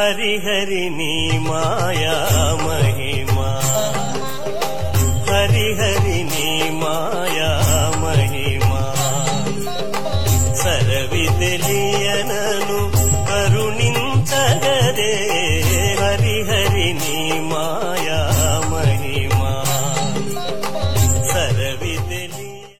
హరిహరిని మాయా మహిమా. హరిహరిని మాయా మహిమా. సరవి తెలియనను కరుణించగరే హరిహరిని మాయా